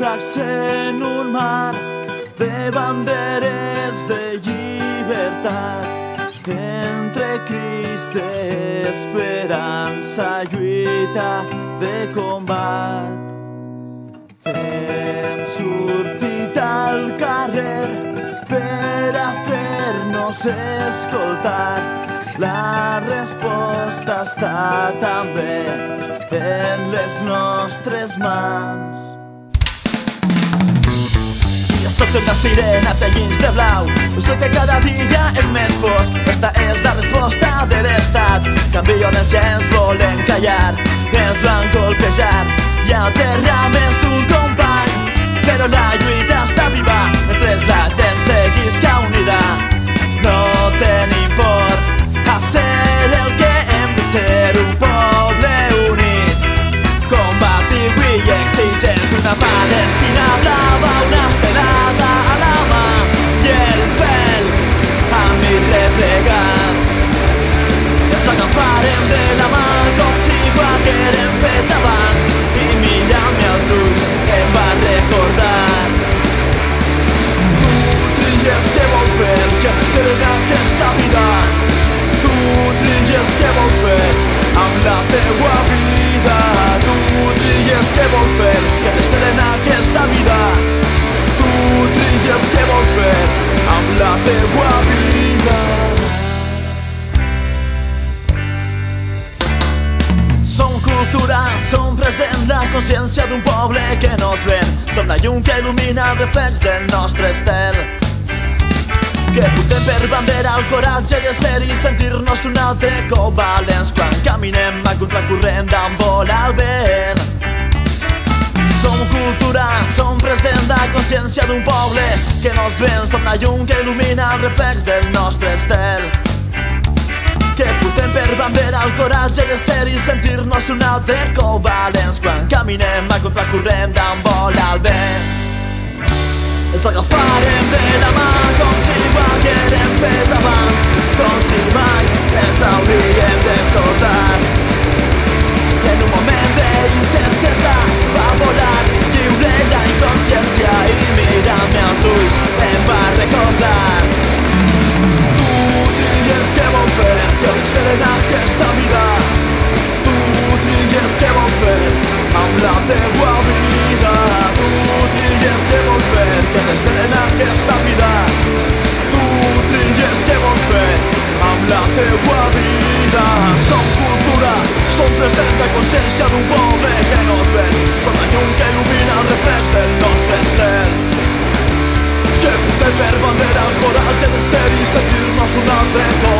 nàufrags en un mar de banderes de llibertat entre crits d'esperança, lluita de combat. Hem sortit al carrer per a fer-nos escoltar. La resposta està també en les nostres mans. Sóc una sirena de llins de blau. Soy que cada dia és més fosc. Esta és la resposta de l'estat. Que amb violència ens volen callar. Ens van colpejar. I aterrar més d'un company Però la ser en aquesta vida. Tu tries què vol fer amb la teua vida. Tu tries què vol fer, que ser en aquesta vida. Tu tries què vol fer amb la teua vida. Som cultura, som present, la consciència d'un poble que no es ven. Som la llum que il·lumina el reflex del nostre estel. Que portem per bandera el coratge de ser i sentir-nos un altre cop valents quan caminem a contracorrent d'en volar el vent. Som cultura, som present la consciència d'un poble que no es ven. Som la llum que il·lumina el reflex del nostre estel que portem per bandera el coratge de ser i sentir-nos un altre cop valents quan caminem a contracorrent d'en volar el vent. Ens agafarem de la mà querem ser da base, representa consciència d'un poble que no es ven. Som la llum que il·lumina el reflex del nostre estel. Que portem per bandera el coratge de ser i sentir-nos un altre cop.